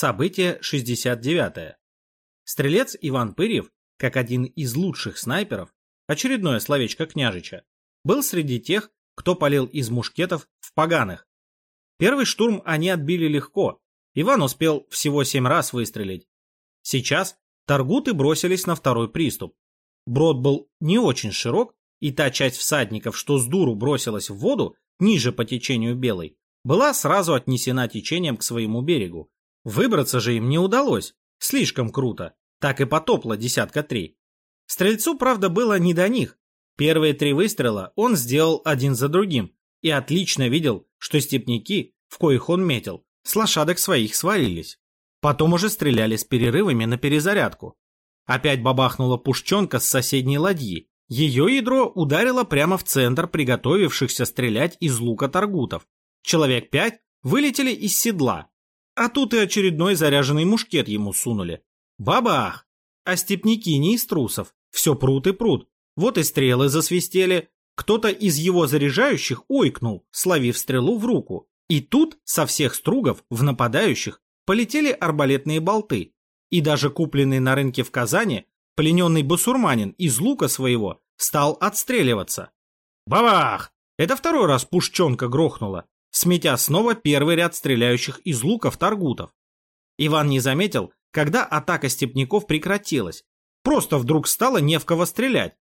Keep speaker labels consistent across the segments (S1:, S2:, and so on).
S1: Событие 69. Стрелец Иван Пырьев, как один из лучших снайперов, очередное словечко княжича, был среди тех, кто палил из мушкетов в поганых. Первый штурм они отбили легко. Иван успел всего семь раз выстрелить. Сейчас Таргуты бросились на второй приступ. Брод был не очень широк, и та часть всадников, что с дуру бросилась в воду, ниже по течению Белой, была сразу отнесена течением к своему берегу. Выбраться же им не удалось, слишком круто, так и потопло десятка три. Стрельцу, правда, было не до них. Первые три выстрела он сделал один за другим и отлично видел, что степняки, в коих он метил, с лошадок своих свалились. Потом уже стреляли с перерывами на перезарядку. Опять бабахнула пушченка с соседней ладьи. Ее ядро ударило прямо в центр приготовившихся стрелять из лука таргутов. Человек пять вылетели из седла. А тут и очередной заряженный мушкет ему сунули. Бабах! А степники не из трусов. Все прут и прут. Вот и стрелы засвистели. Кто-то из его заряжающих ойкнул, словив стрелу в руку. И тут со всех стругов в нападающих полетели арбалетные болты, и даже купленный на рынке в Казани плененный басурманин из лука своего стал отстреливаться. Бабах! Это второй раз пушченка грохнула, сметя снова первый ряд стреляющих из луков таргутов. Иван не заметил, когда атака степняков прекратилась. Просто вдруг стало не в кого стрелять.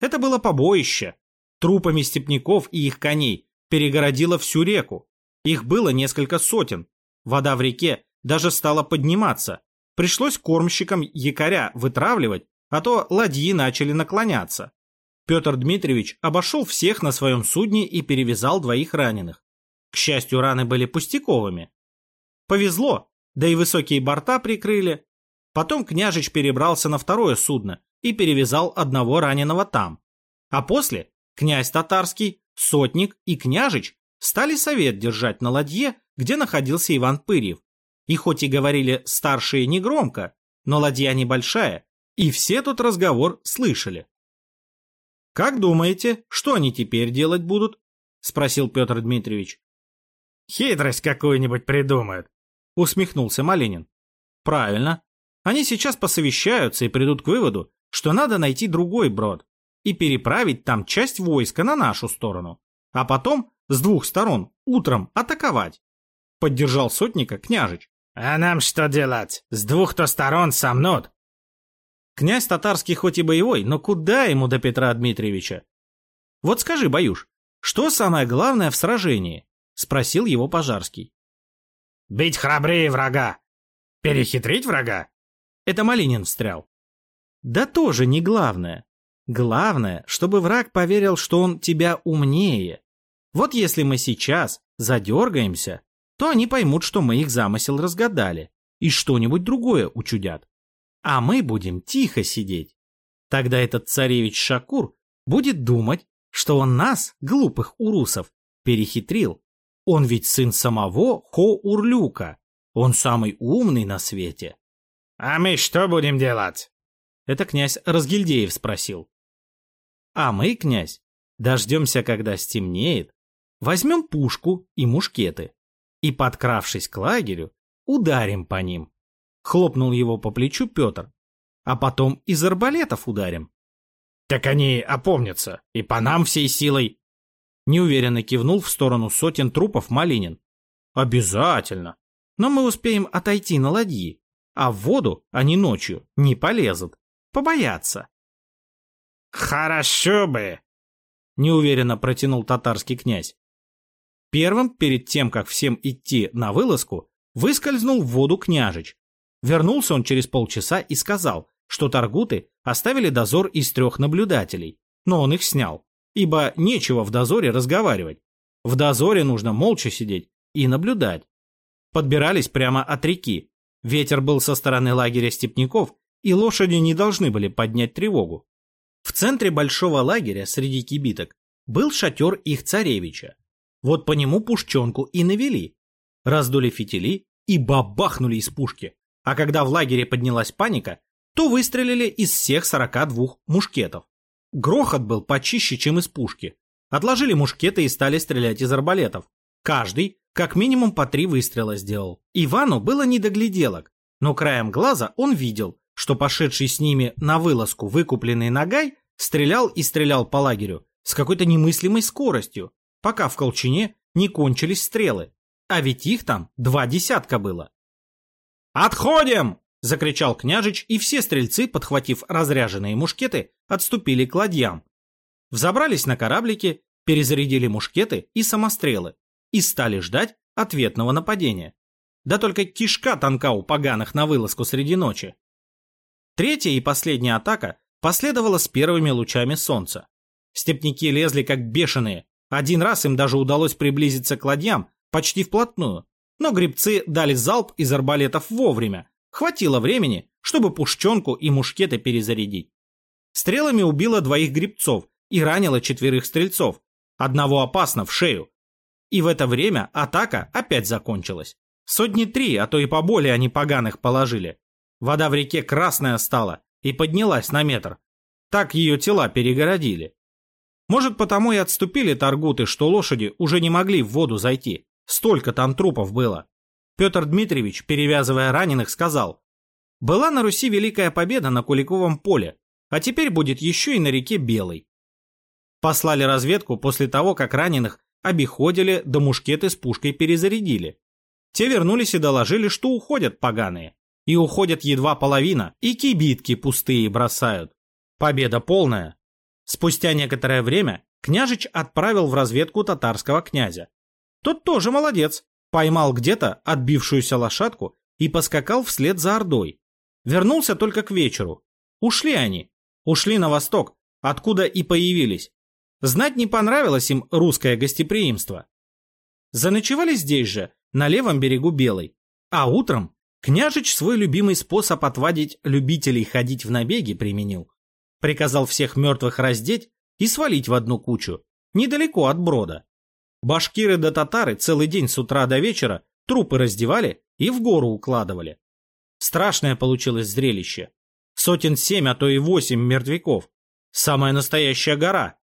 S1: Это было побоище. Трупами степняков и их коней перегородило всю реку. Их было несколько сотен. Вода в реке даже стала подниматься. Пришлось кормщикам якоря вытравливать, а то ладьи начали наклоняться. Петр Дмитриевич обошел всех на своем судне и перевязал двоих раненых. К счастью, раны были пустяковыми. Повезло, да и высокие борта прикрыли. Потом княжич перебрался на второе судно и перевязал одного раненого там. А после князь татарский, сотник и княжич стали совет держать на ладье, где находился Иван Пырьев, и хоть и говорили старшие негромко, но ладья небольшая, и все тут разговор слышали. «Как думаете, что они теперь делать будут?» — спросил Петр Дмитриевич.
S2: «Хитрость какую-нибудь придумают», — усмехнулся Малинин.
S1: «Правильно. Они сейчас посовещаются и придут к выводу, что надо найти другой брод и переправить там часть войска на нашу сторону, а потом с двух сторон утром атаковать», — поддержал сотника княжич.
S2: «А нам что делать? С двух-то сторон сомнут!»
S1: Князь татарский хоть и боевой, но куда ему до Петра Дмитриевича? «Вот скажи, Баюш, что самое главное в сражении?» — спросил его Пожарский.
S2: «Бить храбрее врага! Перехитрить врага!»
S1: Это Малинин встрял. «Да тоже не главное. Главное, чтобы враг поверил, что он тебя умнее. Вот если мы сейчас задергаемся, то они поймут, что мы их замысел разгадали и что-нибудь другое учудят. А мы будем тихо сидеть. Тогда этот царевич Шакур будет думать, что он нас, глупых урусов, перехитрил. Он ведь сын самого Хо-Урлюка. Он самый умный на свете.
S2: А мы что будем делать?
S1: Это князь Разгильдеев спросил. А мы, князь, дождемся, когда стемнеет, возьмем пушку и мушкеты и, подкравшись к лагерю, ударим по ним. Хлопнул его по плечу Петр. А потом из арбалетов ударим.
S2: Так они опомнятся, и по нам всей силой.
S1: Неуверенно кивнул в сторону сотен трупов Малинин. Обязательно. Но мы успеем отойти на ладьи, а в воду они ночью не полезут. Побоятся.
S2: Хорошо бы.
S1: Неуверенно протянул татарский князь. Первым, перед тем, как всем идти на вылазку, выскользнул в воду княжич. Вернулся он через полчаса и сказал, что таргуты оставили дозор из трех наблюдателей, но он их снял, ибо нечего в дозоре разговаривать. В дозоре нужно молча сидеть и наблюдать. Подбирались прямо от реки. Ветер был со стороны лагеря степняков, и лошади не должны были поднять тревогу. В центре большого лагеря среди кибиток был шатер их царевича. Вот по нему пушченку и навели. Раздули фитили и бабахнули из пушки. А когда в лагере поднялась паника, то выстрелили из всех 42 мушкетов. Грохот был почище, чем из пушки. Отложили мушкеты и стали стрелять из арбалетов. Каждый как минимум по три выстрела сделал. Ивану было не до гляделок, но краем глаза он видел, что пошедший с ними на вылазку выкупленный Нагай стрелял и стрелял по лагерю с какой-то немыслимой скоростью, пока в колчине не кончились стрелы. А ведь их там два десятка было. «Отходим!» — закричал княжич, и все стрельцы, подхватив разряженные мушкеты, отступили к ладьям. Взобрались на кораблики, перезарядили мушкеты и самострелы и стали ждать ответного нападения. Да только кишка тонка у поганых на вылазку среди ночи. Третья и последняя атака последовала с первыми лучами солнца. Степники лезли как бешеные. Один раз им даже удалось приблизиться к ладьям почти вплотную. Но гребцы дали залп из арбалетов вовремя. Хватило времени, чтобы пушченку и мушкеты перезарядить. Стрелами убило двоих гребцов и ранило четверых стрельцов. Одного опасно в шею. И в это время атака опять закончилась. Сотни три, а то и поболее они поганых положили. Вода в реке красная стала и поднялась на метр. Так ее тела перегородили. Может, потому и отступили торгуты, что лошади уже не могли в воду зайти. Столько там трупов было. Петр Дмитриевич, перевязывая раненых, сказал, «Была на Руси Великая Победа на Куликовом поле, а теперь будет еще и на реке Белой». Послали разведку после того, как раненых обиходили, да мушкеты с пушкой перезарядили. Те вернулись и доложили, что уходят поганые. И уходят едва половина, и кибитки пустые бросают. Победа полная, Спустя некоторое время княжич отправил в разведку татарского князя. Тот тоже молодец, поймал где-то отбившуюся лошадку и поскакал вслед за Ордой. Вернулся только к вечеру. Ушли они. Ушли на восток, откуда и появились. Знать не понравилось им русское гостеприимство. Заночевали здесь же, на левом берегу Белой. А утром княжич свой любимый способ отвадить любителей ходить в набеги применил. Приказал всех мертвых раздеть и свалить в одну кучу, недалеко от брода. Башкиры да татары целый день с утра до вечера трупы раздевали и в гору укладывали. Страшное получилось зрелище. Сотен семь, а то и восемь мертвяков. Самая настоящая гора.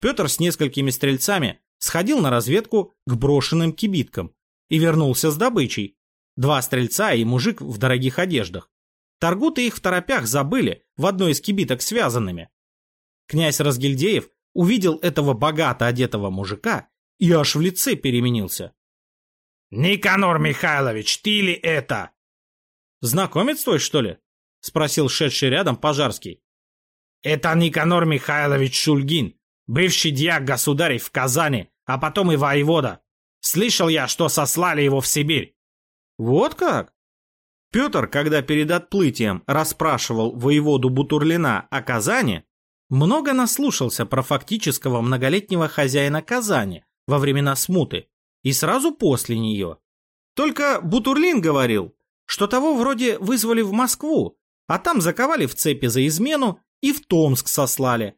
S1: Петр с несколькими стрельцами сходил на разведку к брошенным кибиткам и вернулся с добычей. Два стрельца и мужик в дорогих одеждах. Таргуты их в торопях забыли, в одной из кибиток связанными. Князь Разгильдеев увидел этого богато одетого мужика и аж в лице переменился.
S2: «Никанор Михайлович, ты ли это?»
S1: «Знакомец твой, что ли?» — спросил шедший рядом Пожарский.
S2: «Это Никанор Михайлович Шульгин, бывший дьяк государей в Казани, а потом и воевода. Слышал я, что сослали его в Сибирь».
S1: «Вот как?» Петр, когда перед отплытием расспрашивал воеводу Бутурлина о Казани, много наслушался про фактического многолетнего хозяина Казани во времена смуты и сразу после нее. Только Бутурлин говорил, что того вроде вызвали в Москву, а там заковали в цепи за измену и в Томск сослали.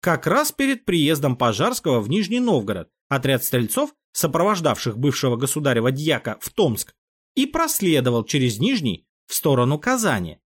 S1: Как раз перед приездом Пожарского в Нижний Новгород отряд стрельцов, сопровождавших бывшего государева дьяка в Томск, и проследовал через Нижний в сторону Казани.